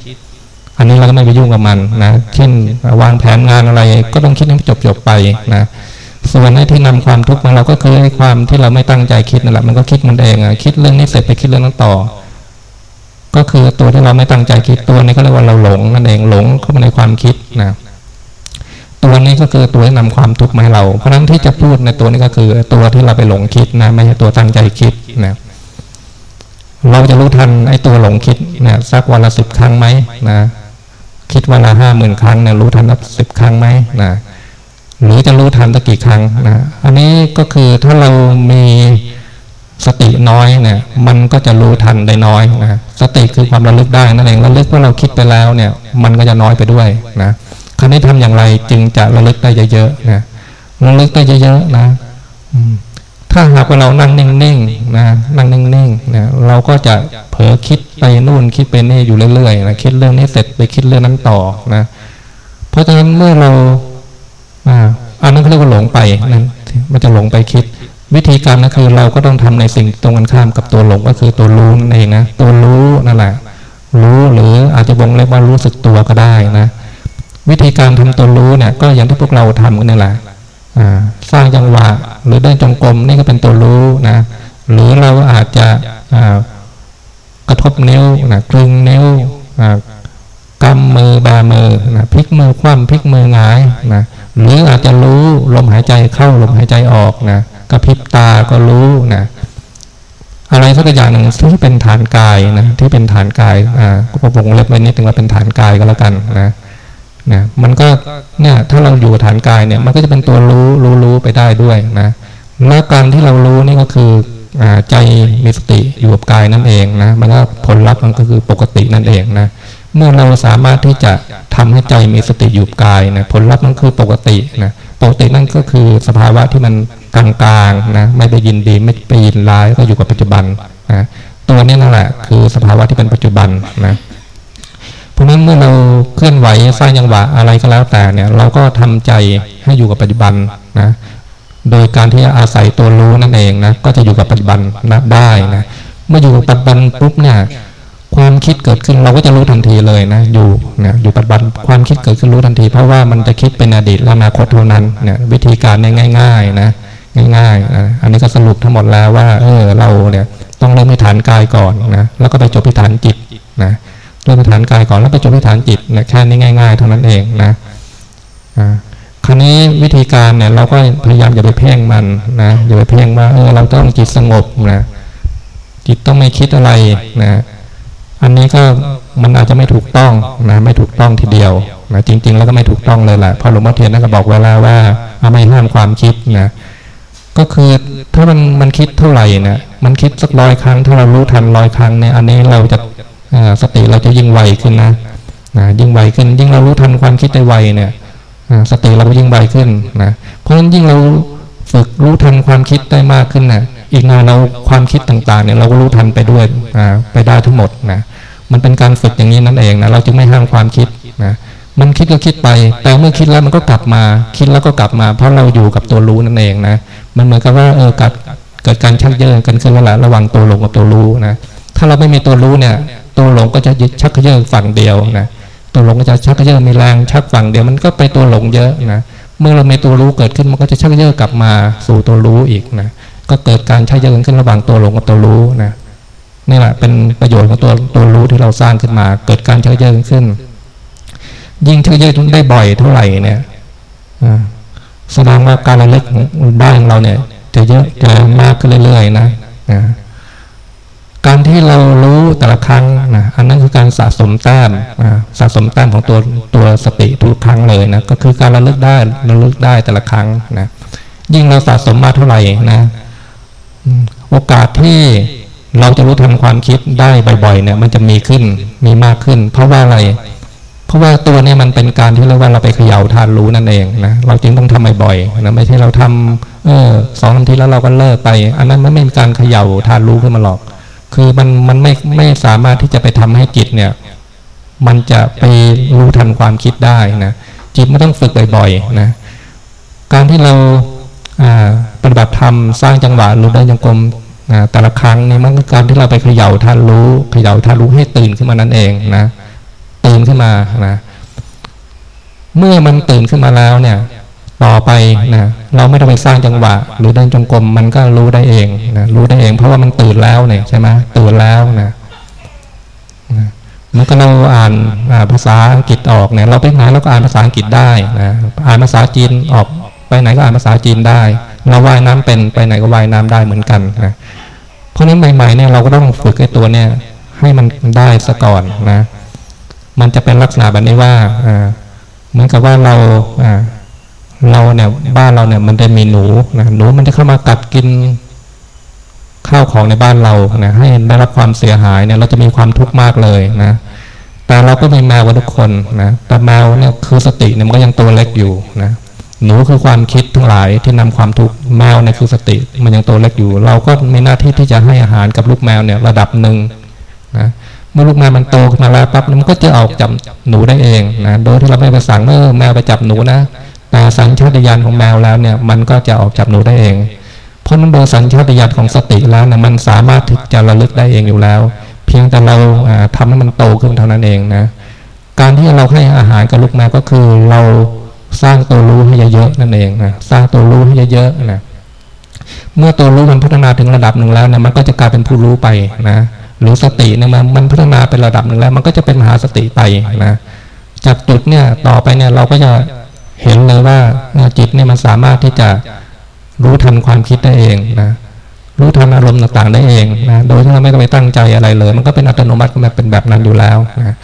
อันนี้เราก็ไม่ไปยุ่งกับมันนะเช่นวางแผนงานอะไรก็ต้องคิดให้จบจบไปนะส่วนในที่นำความทุกข์มาเราก็คือให้ความที่เราไม่ตั้งใจคิดนั่นแหละมันก็คิดมันเองอะคิดเรื่องนี้เสร็จไปคิดเรื่องนั้นต่อ ก็คือตัวที่เราไม่ตั้งใจคิดตัวนี้ก็เรียกว่าเราหลงนั่นเองหลงเข้ามาในความคิดนะ ตัวนี้ก็คือตัวที่นำความทุกข์มาให้เรา เพราะนั้นที่จะพูดในตัวนี้ก็คือ ตัวที่เราไปหลงคิดนะ ไม่ใช่ตัวตั้งใจคิดนะเราจะรู้ทันไอ้ตัวหลงคิดนะสักวันละสิบครั้งไหมนะคิดวันละห้าหมื่นครั้งเนี่ยรู้ทันสักสิบครั้งไหมนะหรือจะรู้ทันสักกี่ครั้งนะอันนี้ก็คือถ้าเรามีสติน้อยเนี่ย มันก็จะรู้ทันได้น้อยนะสติคือความระลึกได้นั่นเองระลึกว่าเราคิดไปแล้วเนี่ย มันก็จะน้อยไปด้วยนะ คราวนี้ทำอย่างไรจึงจะระลึกได้เยอะๆนะระลึกได้เยอะๆนะถ้าหากว่าเรานั่งนิ่งๆนะนั่งนิ่งๆนะเราก็จะเผลอคิดไปนู่นคิดไปนี่อยู่เรื่อยๆนะคิดเรื่องนี้เสร็จไปคิดเรื่องนั้นต่อนะเพราะฉะนั้นเมื่อเราอันนั้นเขาเรียกว่าหลงไปนั่นมันจะหลงไปคิด วิธีการนั่นคือเราก็ต้องทำในสิ่งตรงกันข้ามกับตัวหลงก็คือตัวรู้นั่นเองนะตัวรู้นั่นแหละรู้หรืออาจจะบ่งเรียกว่ารู้สึกตัวก็ได้นะ วิธีการทำตัวรู้เนี่ยก็อย่างที่พวกเราทำกันนี่แหละสร้างจังหวะหรือเดินจงกรมนี่ก็เป็นตัวรู้นะหรือเราอาจจะกระทบนิ้วนะกลึงนิ้วกำมือบามือนะพลิกมือคว่ำพลิกมือหงายนะหรืออาจจะรู้ลมหายใจเข้าลมหายใจออกนะกระพริบตาก็รู้นะอะไรสักอย่างหนึ่งที่เป็นฐานกายนะที่เป็นฐานกายอ่าก็ผมเล็บไว้นิดนึงว่าเป็นฐานกายก็แล้วกันนะ นะมันก็เนี่ยถ้าเราอยู่ฐานกายเนี่ยมันก็จะเป็นตัวรู้รู้รู้ไปได้ด้วยนะแล้วการที่เรารู้นี่ก็คือใจมีสติอยู่กับกายนั่นเองนะมันก็ผลลัพธ์มันก็คือปกตินั่นเองนะเมื่อเราสามารถที่จะทำให้ใจมีสติอยู่กายนะผลลัพธ์นั่นคือปกตินะปกตินั่นก็คือสภาวะที่มันกลางๆนะไม่ไปยินดีไม่ไปยินร้ายก็อยู่กับปัจจุบันนะตัวนี้นั่นแหละคือสภาวะที่เป็นปัจจุบันนะ เพราะนั้นเมื่อเราเคลื่อนไหวสร้างยังหวะอะไรก็แล้วแต่เนี่ย เราก็ทำใจให้อยู่กับปัจจุบันนะ โดยการที่อาศัยตัวรู้นั่นเองนะก็จะอยู่กับปัจจุบันนะได้นะเมื่ออยู่กับปัจจุบันปุ๊บเนี่ยความคิดเกิดขึ้นเราก็จะรู้ทันทีเลยนะ อยู่นะอยู่ปัจจุบันความคิดเกิดขึ้นรู้ทันที เพราะว่ามันจะคิดเป็นอดีตและอนาคตเท่านั้นเนี่ยวิธีการง่าย ๆ นะง่ายๆนะอันนี้ก็สรุปทั้งหมดแล้วว่า เออเราเนี่ยต้องเริ่มที่ฐานกายก่อนนะแล้วก็ไปจบที่ฐานจิตนะ เริ่มที่ฐานกายก่อนแล้วไปจบที่ฐานจิตนะแค่นี้ง่าย ๆ เท่านั้นเองนะคราวนี้วิธีการเนี่ยเราก็พยายามอย่าไปเพ่งมันนะอย่าไปเพ่งว่าเออเราต้องจิตสงบนะจิตต้องไม่คิดอะไรนะอันนี้ก็มันอาจจะไม่ถูกต้องนะไม่ถูกต้องทีเดียวนะจริง ๆ แล้วก็ไม่ถูกต้องเลยแหละพอหลวงพ่อเทียนนั่นก็บอกเวลาว่าไม่ห้ามความคิดนะก็คือถ้ามันมันคิดเท่าไหร่นะมันคิดสักร้อยครั้งถ้าเรารู้ทันร้อยครั้งเนี่ยอันนี้เราจะ สติเราจะยิ่งไวขึ้นนะนะยิ่งไวขึ้น ยิ่งเรารู้ทันความคิดได้ไวเนี่ยสติเราก็ยิ่งไวขึ้นนะเพราะฉะนั้นยิ่งเราฝึกรู้ทันความคิดได้มากขึ้นนะอีกน่านเราความคิดต่างๆเนี่ยเราก็รู้ทันไปด้วยไปได้ทั้งหมดนะมันเป็นการฝึกอย่างนี้นั่นเองนะเราจึงไม่ห้ามความคิดนะมันคิดก็คิดไป แต่เมื่อคิดแล้วมันก็กลับมา คิดแล้วก็กลับมา เพราะเราอยู่กับตัวรู้นั่นเองนะมันเหมือนกับว่าเออเกิดเกิดการชักเยินกันขึ้นแล้วละระว่างตัวลงกับตัวรู้นะ ถ้าเราไม่มีตัวรู้เนี่ย ตัวหลงก็จะชักเยินฝั่งเดียวนะตัวหลงก็จะชักเยินมีแรงชักฝั่งเดียวมันก็ไปตัวหลงเยอะนะเมื่อเรามีตัวรู้เกิดขึ้นมันก็จะชักเยินกลับมาสู่ตัวรู้อีกนะก็เกิดการชักเยินขึ้นระหว่างตัวหลงกับตัวรู้นะนี่แหละเป็นประโยชน์ของตัวตัวรู้ที่เราสร้างขึ้นมา เกิดการชักเยินขึ้น ยิ่งชักเยินได้บ่อยเท่าไหร่เนี่ยแสดงว่าการระลึกได้ของเราเนี่ยจะเยอะจะมากขึ้นเรื่อยๆนะ การที่เรารู้แต่ละครั้งนะอันนั้นคือการสะสมแต้มสะสมแต้มของตัวตัวสติทุกครั้งเลยนะก็คือการระลึกได้ระลึกได้แต่ละครั้งนะยิ่งเราสะสมมาเท่าไหร่นะโอกาสที่เราจะรู้ทันความคิดได้บ่อยๆเนี่ยมันจะมีขึ้นมีมากขึ้น เพราะว่าอะไร เพราะว่าตัวนี้มันเป็นการที่เรียกว่าเราไปเขย่าทานรู้นั่นเองนะเราจึงต้องทำบ่อยๆนะไม่ใช่เราทำเออสองนาทีแล้วเราก็เลิกไป อันนั้นมันไม่มีการเขย่าทานรู้ขึ้นมาหรอก คือมันมันไม่ไม่สามารถที่จะไปทำให้จิตเนี่ย มันจะไปรู้ทันความคิดได้นะจิตมันต้องฝึกบ่อยๆนะการที่เราปฏิบัติธรรมสร้างจังหวะรู้ได้ยังกลมแต่ละครั้งนี่มันก็การที่เราไปเขย่าท่านรู้เขย่าท่านรู้ให้ตื่นขึ้นมานั่นเองนะตื่นขึ้นมานะเมื่อมันตื่นขึ้นมาแล้วเนี่ย ต่อไปนะเราไม่ต้องไปสร้างจังหวะ หรือเดินจงกรมมันก็รู้ได้เองนะรู้ได้เอง เพราะว่ามันตื่นแล้วเนี่ยใช่ไหมตื่นแล้วนะเมื่อเราอ่านภาษาอังกฤษออกเนี่ยเราไปไหนเราก็อ่านภาษาอังกฤษได้นะอ่านภาษาจีนออกไปไหนก็อ่านภาษาจีนได้เราว่ายน้ำเป็นไปไหนก็ว่ายน้ำได้เหมือนกันนะเพราะนั้นใหม่ๆเนี่ยเราก็ต้องฝึกไอ้ตัวเนี่ยให้มันได้ซะก่อนนะ มันจะเป็นลักษณะแบบนี้ว่าอ่าเหมือนกับว่าเราอ่า เราเนี่ยบ้านเราเนี่ยมันจะมีหนูนะหนูมันจะเข้ามากัดกินข้าวของในบ้านเรานะให้ได้รับความเสียหายเนี่ยเราจะมีความทุกข์มากเลยนะแต่เราก็มีแมวกันทุกคนนะแต่แมวเนี่ยคือสติเนี่ยมันก็ยังตัวเล็กอยู่นะหนูคือความคิดทั้งหลายที่นำความทุกข์แมวในคือสติมันยังโตเล็กอยู่ เราก็มีหน้าที่ที่จะให้อาหารกับลูกแมวเนี่ยระดับหนึ่งนะเมื่อลูกแมวมันโตขึ้นมาแล้วปั๊บมันก็จะออกจับหนูได้เองนะโดยที่เราไม่ไปสั่งเมื่อแมวไปจับหนูนะ แต่สัญชาตญาณของแมวแล้วเนี่ยมันก็จะออกจับหนูได้เอง เพราะนั้นโดยสัญชาตญาณของสติแล้วนี่ยมันสามารถที่จะระลึกได้เองอยู่แล้ว เพียงแต่เราทำให้มันโตขึ้นเท่านั้นเองนะการที่เราให้อาหารกับลูกแมวก็คือเราสร้างตัวรู้ให้เยอะๆนั่นเองนะสร้างตัวรู้ให้เยอะๆนะเมื่อตัวรู้มันพัฒนาถึงระดับหนึ่งแล้วนะมันก็จะกลายเป็นผู้รู้ไปนะหรือสติเนี่ยมันมันพัฒนาเป็นระดับหนึ่งแล้ว มันก็จะเป็นมหาสติไปนะจากจุดเนี่ยต่อไปเนี่ยเราก็จะ เห็นเลยว่าจิตเนี่ยมันสามารถที่จะรู้ทันความคิดได้เองนะรู้ทันอารมณ์ต่างๆได้เองนะโดยที่เราไม่ต้องไปตั้งใจอะไรเลย มันก็เป็นอัตโนมัติก็มาเป็นแบบนั้นอยู่แล้วนะ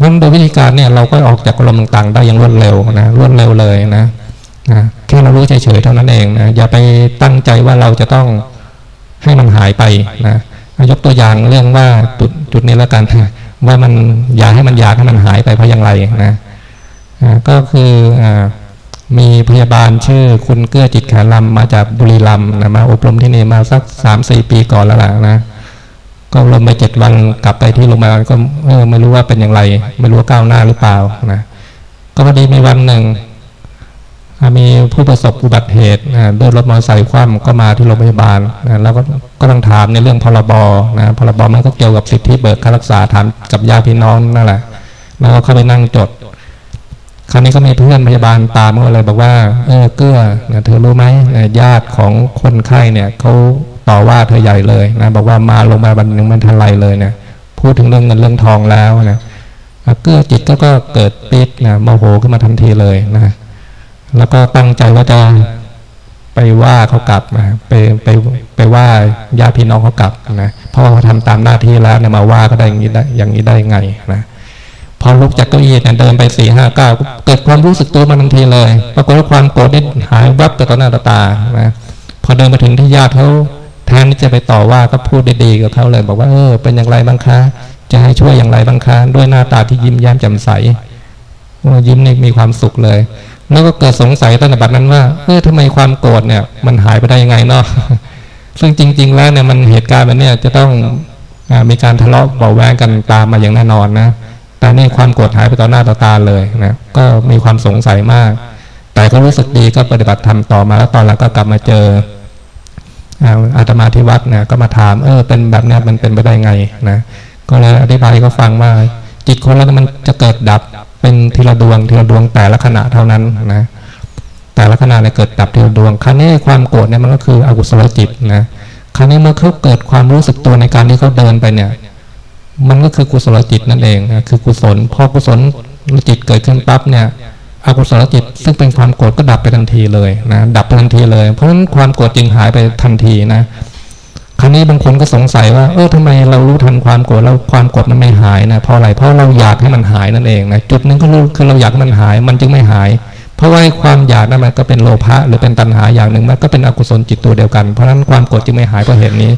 มันโดยวิธีการเนี่ยเราก็ออกจากอารมณ์ต่างๆ ได้อย่างรวดเร็วนะรวดเร็วเลยนะนะแค่เรารู้เฉยๆเท่านั้นเองนะอย่าไปตั้งใจว่าเราจะต้องให้มันหายไปนะยกตัวอย่างเรื่องว่าจุดจุดนี้แล้วกันว่ามันอยากให้มันอยากให้มันหายไปเพราะอย่างไรนะ ก็คือมีพยาบาลชื่อคุณเกื้อจิตแขลำมาจากบุรีรัมย์นะมาอบรมที่นี่มาสักสามสี่ปีก่อนแล้วล่ะนะก็ลงไปเจ็ดวันกลับไปที่โรงพยาบาลก็ไม่รู้ว่าเป็นอย่างไร ไม่รู้ว่าก้าวหน้าหรือเปล่านะก็พอดีมีวันหนึ่งมีผู้ประสบอุบัติเหตุด้วยรถมอเตอร์ไซค์คว่ำก็มาที่โรงพยาบาลแล้วก็ก็ต้องถามในเรื่องพรบนะพรบมันก็เกี่ยวกับสิทธิเบิกค่ารักษาถามกับญาติพี่น้องนั่นแหละแล้วก็เข้าไปนั่งจด คราวนี้ก็มีเพื่อนพยาบาลตามมาเลยบอกว่า เออเกื้อเธอรู้ไหมญาติของคนไข้เนี่ยเขาต่อว่าเธอใหญ่เลยนะบอกว่ามาลงมาบันหนึ่งมันทันไรเลยเนี่ยพูดถึงเรื่องเงินเรื่องทองแล้วนะเกื้อจิตก็ก็เกิดปิดนะโมโหขึ้นมาทันทีเลยนะแล้วก็ตั้งใจว่าจะไปว่าเขากลับนะไปไปไปว่าญาติพี่น้องเขากลับนะเพราะว่าเขาทำตามหน้าที่แล้วเนี่ยมาว่าก็ได้อย่างนี้ได้อย่างนี้ได้ไงนะ พอลุกจากเก้าอี้เนี่ยเดินไปสี่ห้าเก้าเกิดความรู้สึกตัวมาทันทีเลยปรากฏว่าความโกรธได้หายวับไปต่อหน้าต่อตานะพอเดินมาถึงที่ญาติเขาแทนที่จะไปต่อว่าก็พูดด้ดีกับเขาเลย บอกว่าเออเป็นอย่างไรบ้างคะ จะให้ช่วยอย่างไรบ้างคะ ด้วยหน้าตาที่ยิ้มแย้มแจ่มใสยิ้มนี่มีความสุขเลย แล้วก็เกิดสงสัยตั้งแต่บัดนั้นว่าเออทำไมความโกรธเนี่ย มันหายไปได้ยังไงเนาะซึ่งจริง ๆ แล้วเนี่ยมันเหตุการณ์แบบนี้จะต้องมีการทะเลาะเบาแวงกันตามมาอย่างแน่นอนนะ แต่นี่ความโกรธหายไปต่อหน้าต่อตาเลยนะก็มีความสงสัยมาก แต่ก็รู้สึกดีก็ปฏิบัติธรรมต่อมาแล้วตอนหลังก็กลับมาเจออาตมาที่วัดนี่ยก็มาถามเออเป็นแบบนี้มันเป็นไปได้ไงนะก็เลยอธิบายก็ฟังว่าจิตคนเรามันจะเกิดดับเป็นทีละดวงทีละดวงแต่ละขณะเท่านั้นนะแต่ละขณะเนี่ยเกิดดับทีละดวงครั้นี้ความโกรธเนี่ยมันก็คืออกุศลจิตนะครั้นี้เมื่อเขาเกิดความรู้สึกตัวในการที่เขาเดินไปเนี่ย มันก็คือกุศลจิตนั่นเองนะคือกุศลพอกุศลจิตเกิดขึ้นปั๊บเนี่ยอกุศลจิตซึ่งเป็นความโกรธก็ดับไปทันทีเลยนะดับไปทันทีเลย เพราะฉะนั้นความโกรธจึงหายไปทันทีนะครั้นี้บางคนก็สงสัยว่าเออทำไมเรารู้ทันความโกรธแล้วความโกรธมันไม่หายนะเพราะอะไรเพราะเราอยากให้มันหายนั่นเองนะจุดนึงก็รู้คือเราอยากมันหาย มันจึงไม่หาย เพราะว่าความอยากนั้นมันก็เป็นโลภะหรือเป็นตัณหาอย่างหนึ่งมันก็เป็นอกุศลจิตตัวเดียวกันเพราะนั้นความโกรธจึงไม่หายเพราะเหตุนี้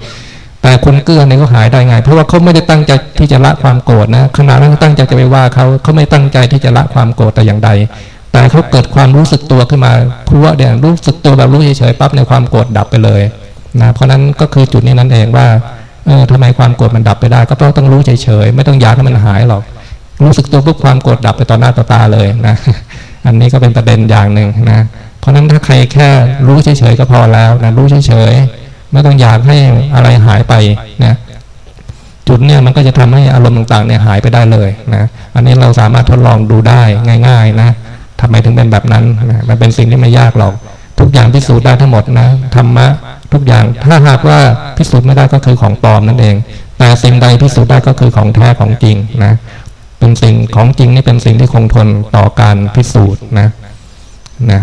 แต่คนเกื้อเนี่ยเขาหายได้ไง เพราะว่าเขาไม่ได้ตั้งใจที่จะละความโกรธนะขณะนั้นตั้งใจจะไปว่าเขาเขาไม่ตั้งใจที่จะละความโกรธแต่อย่างใด แต่เขาเกิดความรู้สึกตัวขึ้นมาครัวเดี๋ยวรู้สึกตัวแบบรู้เฉยๆปั๊บในความโกรธดับไปเลยนะเพราะนั้นก็คือจุดนี้นั่นเองว่าเออทำไมความโกรธมันดับไปได้ ก็เพราะต้องรู้เฉยๆไม่ต้องอยากให้มันหายหรอก รู้สึกตัวปุ๊บความโกรธดับไปต่อหน้าต่อตาเลยนะอันนี้ก็เป็นประเด็นอย่างหนึ่งนะเพราะนั้นถ้าใครแค่รู้เฉยๆก็พอแล้วนะรู้เฉยๆ ไม่ต้องอยากให้อะไรหายไปนะจุดเนี่ยมันก็จะทำให้อารมณ์ต่างๆเนี่ยหายไปได้เลยนะอันนี้เราสามารถทดลองดูได้ง่าย ๆ นะทำไมถึงเป็นแบบนั้นนะมันเป็นสิ่งที่ไม่ยากหรอกทุกอย่างพิสูจน์ได้ทั้งหมดนะธรรมะทุกอย่างถ้าหากว่าพิสูจน์ไม่ได้ก็คือของปลอมนั่นเอง แต่สิ่งใดพิสูจน์ได้ก็คือของแท้ของจริงนะเป็นสิ่งของจริงนี่เป็นสิ่งที่คงทนต่อการพิสูจน์นะนะ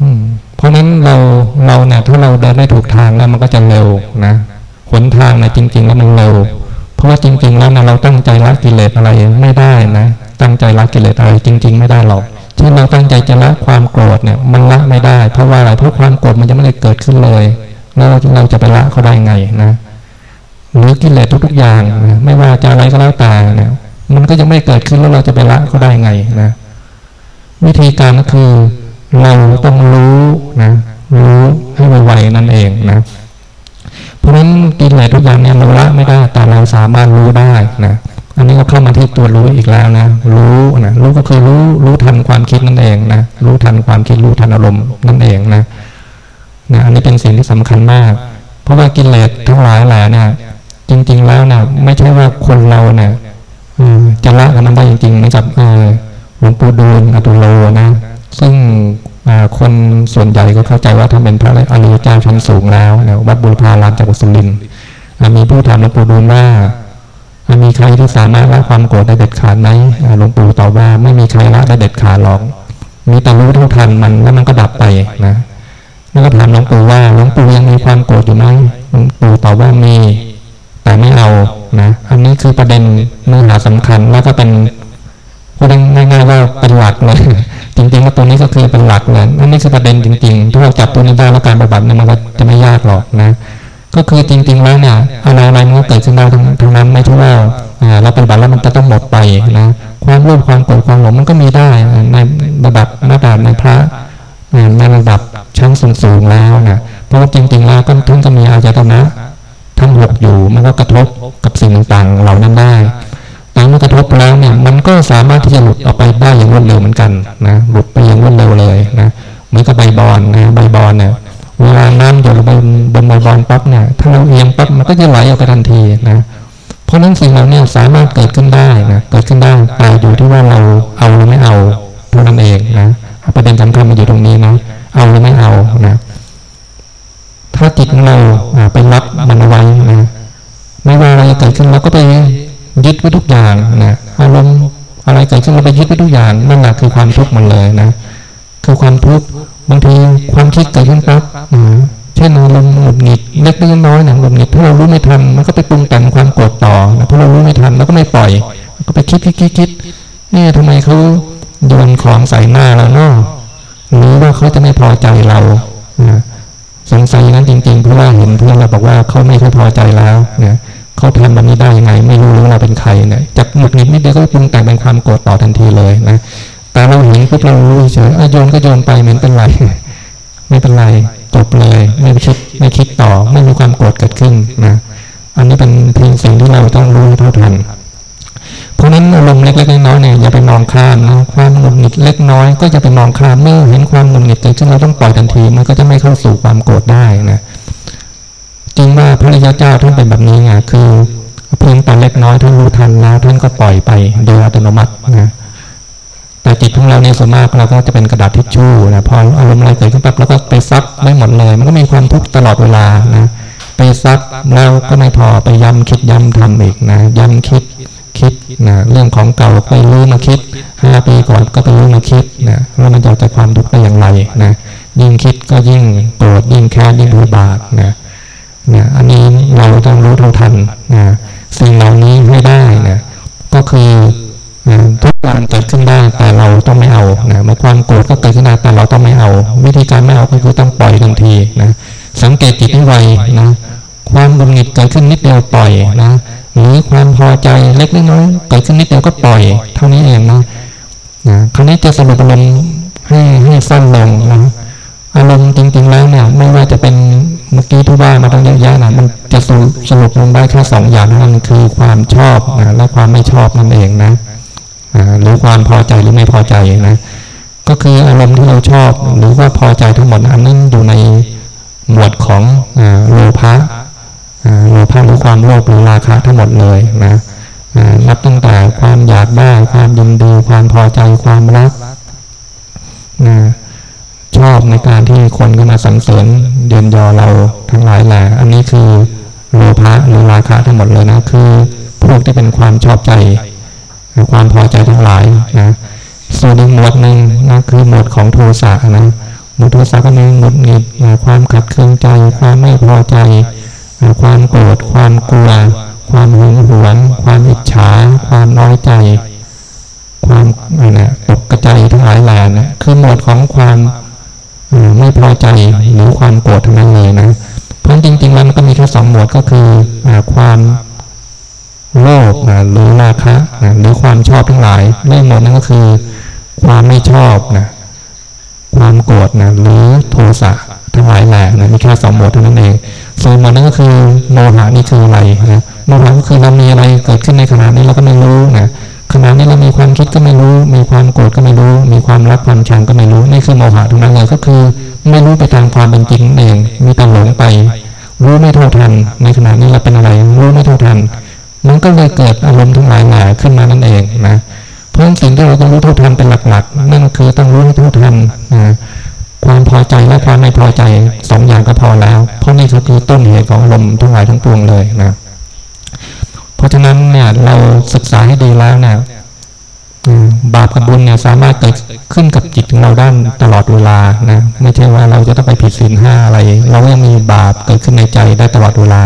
อืม เพราะนั้นเราเราเนี่ยถ้าเราเดินได้ถูกทางแล้วมันก็จะเร็วนะหนทางนะจริง ๆ แล้วมันเร็ว เพราะว่าจริง ๆ แล้วนะเราตั้งใจละกิเลสอะไรไม่ได้นะ ตั้งใจละกิเลสอะไรจริง ๆ ไม่ได้หรอกที่เราตั้งใจจะละความโกรธเนี่ยมันละไม่ได้ เพราะว่าอะไรเพราะความโกรธมันยังไม่ได้เกิดขึ้นเลย แล้วเราจะไปละเขาได้ไงนะหรือกิเลสทุกๆอย่างนะไม่ว่าจะอะไรก็แล้วแต่เนี่ยมันก็ยังไม่เกิดขึ้นแล้วเราจะไปละเขาได้ไงนะ วิธีการก็คือ เราต้องรู้นะรู้ให้ไวๆนั่นเองนะ เพราะฉะนั้นกิเลสทุกอย่างเนี่ยเราละไม่ได้แต่เราสามารถรู้ได้นะอันนี้ก็เข้ามาที่ตัวรู้อีกแล้วนะ รู้นะรู้ก็คือรู้รู้ทันความคิดนั่นเองนะรู้ทันความคิดรู้ทันอารมณ์นั่นเองนะนะอันนี้เป็นสิ่งที่สำคัญมาก เพราะว่ากิเลสทั้งหลายแหละเนี่ยจริง ๆแล้วนะไม่ใช่ว่าคนเราเนี่ยจะละกันได้จริงๆเหมือนกับหลวงปู่ดูลอตุโลนะ ซึ่งคนส่วนใหญ่ก็เข้าใจว่าท่านเป็นพระอริยเจ้าชั้นสูงแล้วนะวัดบุรพารามจากอุสุรินมีผู้ถามหลวงปู่ดูลว่ามีใครที่สามารถละความโกรธได้เด็ดขาดไหมหลวงปู่ตอบว่าไม่มีใครละได้เด็ดขาดหรอก มีแต่รู้เท่าทันมันแล้วมันก็ดับไปนะแล้วก็ถามหลวงปู่ว่าหลวงปู่ยังมีความโกรธอยู่ไหมหลวงปู่ตอบว่ามี แต่ไม่เอานะ อันนี้คือประเด็นเนื้อหาสำคัญแล้วก็เป็น พูดง่ายๆว่าเป็นหลักเลยจริงๆว่าตัวนี้ก็คือเป็นหลักเลยอันนี้คือประเด็นจริงๆถ้าเราจับตัวนี้ได้แล้วการปฏิบัติเนี่ยมันก็จะไม่ยากหรอกนะ ก็คือจริงๆแล้วเนี่ยอะไรอะไรมันก็เกิดขึ้นได้ทั้งนั้นไม่ใช่ว่าเราปฏิบัติแล้วมันจะต้องหมดไปนะความรู้ความโกรธความหลงมันก็มีได้ในระดับระดับในพระในระดับชั้นสูงๆแล้วนะเพราะว่าจริงๆแล้วก็ทั้งจะมีอายตนะทั้งหกอยู่มันก็กระทบกับสิ่งต่างๆเหล่านั้นได้ แต่เมื่อกระทบแล้วเนี่ยมันก็สามารถที่จะหลุดออกไปได้อย่างรวดเร็วเหมือนกันนะหลุดไปอย่างรวดเร็วเลยนะเหมือนกับใบบอลนะใบบอลเนี่ยเวลาน้ำหยดลงไปบนใบบอลปั๊บเนี่ยถ้าเราเอียงปั๊บมันก็จะไหลออกไปทันทีนะเพราะนั้นสิ่งเหล่านี้สามารถเกิดขึ้นได้นะเกิดขึ้นได้แต่อยู่ที่ว่าเราเอาหรือไม่เอาเท่านั้นเองนะประเด็นสำคัญมันอยู่ตรงนี้นะเอาหรือไม่เอานะถ้าจิตของเราไปรับมันไว้นะไม่ว่าอะไรเกิดขึ้นเราก็ไป ยึดไว้ทุกอย่างนะอารมณ์อะไรเกิดขึ้นเราไปยึดไว้ทุกอย่างนั่นแหละคือความทุกข์มันเลยนะคือความทุกข์บางทีความคิดเกิดขึ้นปั๊บเช่นอารมณ์หงุดหงิดเล็กน้อยๆนะหงุดหงิดถ้าเรารู้ไม่ทันมันก็ไปปรุงแต่งความโกรธต่อถ้าเรารู้ไม่ทันเราก็ไม่ปล่อยก็ไปคิดคิดคิดคิดนี่ทำไมเขาโยนของใส่หน้าเราเนาะหรือว่าเขาจะไม่พอใจเราสงสัยนั้นจริงๆเพราะว่าเห็นเพื่อนเราบอกว่าเขาไม่ค่อยพอใจแล้วเนี่ย เขาทำแบบนี้ได้ยังไง ไม่รู้เราเป็นใครเนี่ยจากหงุดหงิดนิดเดียวก็ปรุงแต่งเป็นความโกรธต่อทันทีเลยนะแต่เราเห็นปุ๊บเรารู้เฉยโยนก็โยนไปไม่เป็นไรไม่เป็นไรจบเลย ไม่คิดไม่คิดต่อ ไม่มีความโกรธเกิดขึ้นนะอันนี้เป็นเพียงสิ่งที่เราต้องรู้เท่าทันเพราะนั้นอารมณ์เล็กๆน้อยๆเนี่ยอย่าไปมองข้ามนะความหงุดหงิดเล็กน้อยก็จะไปมองข้ามเมื่อเห็นความหงุดหงิดเกิดขึ้นเราต้องปล่อยทันทีมันก็จะไม่เข้าสู่ความโกรธได้นะ ริงว่าพระริยเจ้าท่านเป็นแบบนี้ไงคือเพียงแต่เล็กน้อยท่านรู้ทันแล้วท่านก็ปล่อยไปโดยอัตโนมัตินะแต่จิตของเราเนี่ยส่วนมากเราก็จะเป็นกระดาษทิชชู่นะพออารมณ์อะไรเกิดขึ้นปั๊บเราก็ไปซับไม่หมดเลย มันก็มีความทุกข์ตลอดเวลานะไปซับแล้วก็ไม่พอไปย้ำคิดย้ำทำอีกนะย้ำคิดคิดนะเรื่องของเก่าไปรู้มาคิดห้าปีก่อนก็ไปรู้มาคิดนะแล้วมันจะจากความทุกข์ได้อย่างไรนะยิ่งคิดก็ยิ่งโกรธยิ่งแค้นยิ่งผูบาทนะ นะอันนี้เราต้องรู้เท่าทันนะสิ่งเหล่านี้ให้ได้นะก็คือทุกอย่างเกิดขึ้นได้แต่เราต้องไม่เอานะเมื่อความโกรธก็เกิดขึ้นได้แต่เราต้องไม่เอา วิธีการไม่เอาก็คือต้องปล่อยทันทีนะสังเกตจิตให้ไวนะความบุญหิดเกิดขึ้นนิดเดียวปล่อยนะหรือความพอใจเล็กน้อยเกิดขึ้นนิดเดียวก็ปล่อยเท่านี้เองนะนะคราวนี้จะสรุปอารมณ์ให้ให้สั้นลงนะอารมณ์จริงๆแล้วเนี่ยไม่ว่าจะเป็น เมื่อกี้ที่ว่ามาตั้งเยอะแยะนะมันจะสรุปลงได้แค่สองอย่างนั่นคือความชอบนะและความไม่ชอบนั่นเองนะหรือความพอใจหรือไม่พอใจนะก็คืออารมณ์ที่เราชอบ หรือว่าพอใจทั้งหมดอันนั้นอยู่ในหมวดของโลภะโลภะหรือความโลภหรือราคะทั้งหมดเลยนะนับตั้งแต่ความอยากได้ความยินดีความพอใจความรักนะ ชอบในการที่คนก็มาสรรเสริญเยินยอเราทั้งหลายแหละอันนี้คือโลภะหรือราคะทั้งหมดเลยนะคือพวกที่เป็นความชอบใจ หรือความพอใจทั้งหลายนะส่วนอีกหมวดหนึ่งนะคือหมวดของโทสะนะหมวดโทสะก็มีหงุดหงิดความขัดเคืองใจ ความไม่พอใจ ความโกรธความกลัว ความหึงหวง ความอิจฉา ความน้อยใจ ความอะไรนะตกกระใจทั้งหลายแหล่นะคือหมวดของความ ไม่พอใจหรือความโกรธทั้งนั้นเลยนะเพราะจริงๆแล้วมันก็มีแค่สองหมวดก็คือความโลภนะหรือราคะนะหรือความชอบทั้งหลายเรื่องหมดนั้นก็คือ ความไม่ชอบนะความโกรธนะหรือโทสะทั้งหลายแหละนะมีแค่สองหมวดเท่านั้นเองส่วนหมดนั้นก็คือโมหะนี่คืออะไรนะโมหะก็คือเรามีอะไรเกิดขึ้นในขณะนี้เราก็ไม่รู้นะ ขณะนี้เรามีความคิดก็ไม่รู้ มีความโกรธก็ไม่รู้ มีความรักความชังก็ไม่รู้นี่คือโมหะทั้งนั้นเลยก็คือ ไม่รู้ไปตามความเป็นจริงเอง มีแต่หลงไป รู้ไม่เท่าทัน ในขณะนี้เราเป็นอะไรรู้ไม่เท่าทัน มันก็เลยเกิดอารมณ์ทั้งหลายหล่ขึ้นมานั่นเองนะเพราะสิ่งที่เราต้องรู้เท่าทันเป็นหลักๆ นั่นคือต้องรู้ให้เท่าทันนะความพอใจและความไม่พอใจสองอย่างก็พอแล้ว เพราะนี่ก็คือต้นเหตุของอารมณ์ทั้งหลายทั้งปวงเลยนะ เพราะฉะนั้นเนี่ยเราศึกษาให้ดีแล้วเนี่ยบาปกับบุญเนี่ยสามารถเกิดขึ้นกับจิตของเราได้ตลอดเวลานะไม่ใช่ว่าเราจะต้องไปผิดศีลห้าอะไร เรายังมีบาปเกิดขึ้นในใจได้ตลอดเวลา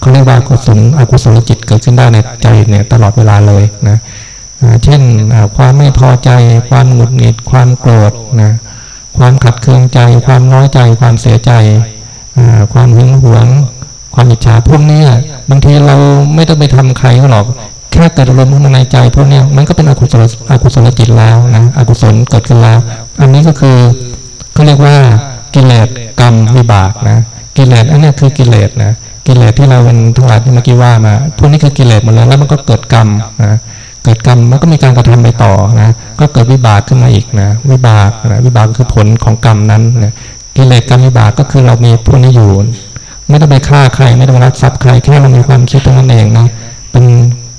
เขาเรียกว่ากุศลอกุศลจิตเกิดขึ้นได้ในใจเนี่ยตลอดเวลาเลยนะเช่นความไม่พอใจ ความหงุดหงิด ความโกรธนะความขัดเคืองใจ ความน้อยใจ ความเสียใจความหึงหวง ความอิจฉาพวกนี้ บางทีเราไม่ต้องไปทำใครก็หรอกแค่เกิดอารมณ์ขึ้นมาในใจพวกนี้มันก็เป็นอกุศลอกุศลจิตแล้วนะอกุศลเกิดขึ้นแล้ว อันนี้ก็คือเขาเรียกว่ากิเลสกรรมวิบากนะกิเลสอันนี้คือกิเลสนะกิเลสที่เราเป็นทั้งหลายที่เมื่อกี้ว่ามาพวกนี้คือกิเลสหมดแล้วแล้วมันก็เกิดกรรมนะเกิดกรรมมันก็มีการกระทำไปต่อนะก็เกิดวิบากขึ้นมาอีกนะวิบากนะวิบากคือผลของกรรมนั้นนะกิเลสกรรมวิบากก็คือเรามีพวกนี้อยู่ ไม่ต้องไปฆ่าใคร ไม่ต้องรักทรัพย์ใครแค่เรามีความคิดตรงนั้นเองนะเป็น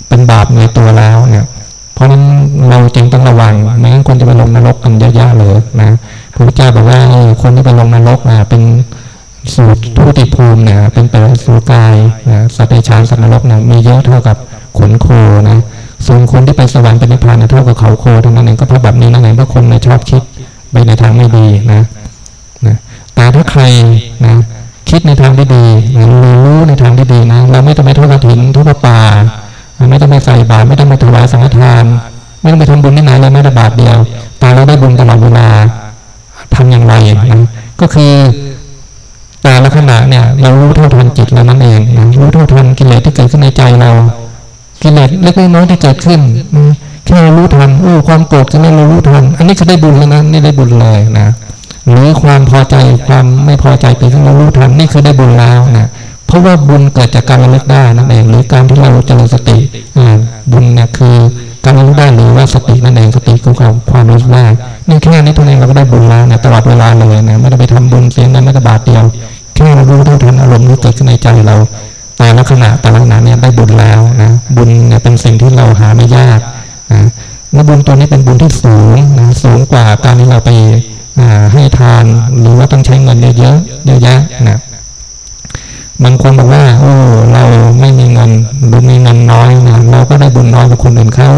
เป็นบาปในตัวแล้วเนี่ย เพราะนั้นเราจึงต้องระวังไม่งั้นคนจะไปลงนรกกันเยอะๆเลยนะพระพุทธเจ้าบอกว่าคนที่ไปลงนรกนะเป็นสูตรทุติภูมิเนี่ยเป็นไปสู่กายนะสัตว์ในชานสัตว์นรกเนี่ยมีเยอะเท่ากับขนโคนะส่วนคนที่ไปสวรรค์เป็นนิพพานเท่ากับเขาโคทั้งนั้นเองก็เพราะแบบนี้นั่นเองเพราะคนในชอบคิดไปในทางไม่ดีนะนะแต่ถ้าใครนะ คิดในทางที่ดีนะรู้ในทางที่ดีนะเราไม่ต้องไปทอดกระถิ่นทุบป่าไม่ต้องไปใส่บาตรไม่ต้องไปถวายสังฆทาน ไม่ต้องไปทำบุญที่ไหนเลยแม้แต่บาทเดียว แต่เราได้บุญตลอดเวลาทำอย่างไรนะก็คือแต่ละขณะเนี่ยเรารู้เท่าทันจิตเรานั่นเองนะรู้เท่าทันกิเลสที่เกิดขึ้นในใจเรากิเลสเล็กน้อยที่เกิดขึ้นแค่รู้ทันโอ้ความโกรธจะไม่เรารู้ทัน อันนี้ก็ได้บุญแล้วนะนี่ได้บุญเลยนะ หรือความพอใจความไม่พอใจเกิดขึ้นเรารู้ทันนี่คือได้บุญแล้วนะเพราะว่าบุญเกิดจากการระลึกได้นั่นเองหรือการที่เราเจริญสติบุญเนี่ยคือการรู้ได้หรือว่าสตินั่นเองสติคือความความรู้ได้นี่แค่นี้ตัวเองเราก็ได้บุญแล้วนี่ยตลอดเวลาเลยนะไม่ได้ไปทำบุญเสียเงินไม่ได้บาทเดียวแค่เรารู้เท่าทันอารมณ์ที่เกิดขึ้นในใจเราแต่ละขณะแต่ละขณะเนี่ยได้บุญแล้วนะบุญเนี่ยเป็นสิ่งที่เราหาไม่ยากนะและบุญตัวนี้เป็นบุญที่สูงนะสูงกว่าการที่เราไป ให้ทานหรือว่าต้องใช้เงินเยอะๆเยอะแยะนะบางคนบอกว่า โอ้เราไม่มีเงินหรือมีเงินน้อยนะเราก็ได้บุญน้อยกว่าคนอื่นเขา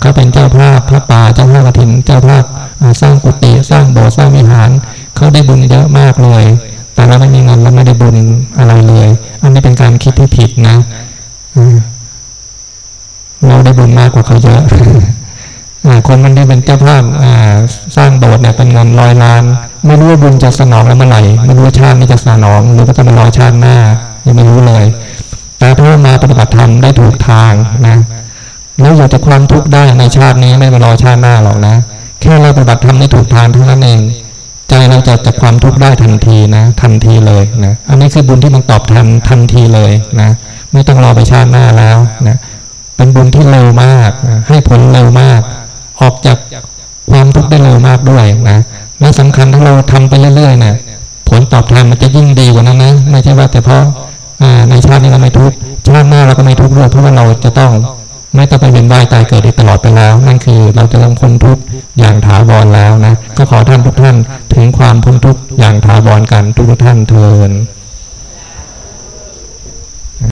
เขาเป็นเจ้าภาพพระป่าเจ้าภาพกฐินเจ้าภาพสร้างกุฏิสร้างโบสถ์สร้างวิหารเขาได้บุญเยอะมากเลยแแต่เราไม่มีเงินเราไม่ได้บุญอะไรเลย อันนี้เป็นการคิดที่ผิดนะเราได้บุญมากกว่าเขาเยอะ คนมันที่เป็นเจ้าภาพสร้างโบสถ์เนี่ยเป็นเงินร้อยล้าน ไม่รู้ว่าบุญจะสนองแล้วเมื่อไหร่ไม่รู้ว่าชาตินี้จะสนอง หรือว่าจะมารอชาติหน้ายังไม่รู้เลย แต่ถ้ามาปฏิบัติธรรมได้ถูกทางนะแล้วอยากจะความทุกข์ได้ในชาตินี้ไม่มารอชาติหน้าหรอกนะแค่เราปฏิบัติธรรมได้ถูกทางเท่านั้นเอง ใจเราจะจากความทุกข์ได้ทันทีนะ ทันทีเลยนะอันนี้คือบุญที่มันตอบทันทันทีเลยนะไม่ต้องรอไปชาติหน้าแล้วนะเป็นบุญที่เร็วมาก ให้ผลเร็วมาก ออกจากความทุกข์ได้เร็วมากด้วยนะและสำคัญถ้าเราทำไปเรื่อยๆนะผลตอบแทนมันจะยิ่งดีกว่านั้นนะไม่ใช่ว่าแต่เพราะในชาตินี้เราไม่ทุกข์ชาติหน้าเราก็ไม่ทุกข์ด้วยเพราะว่าเราจะต้องไม่ต้องไปเวียนว่ายตายเกิดอีกตลอดไปแล้ว นั่นคือเราจะต้องพ้นทุกข์อย่างถาวรแล้วนะก็ขอท่านทุกท่านถึงความพ้นทุกข์อย่างถาวรกันทุกท่านเทิน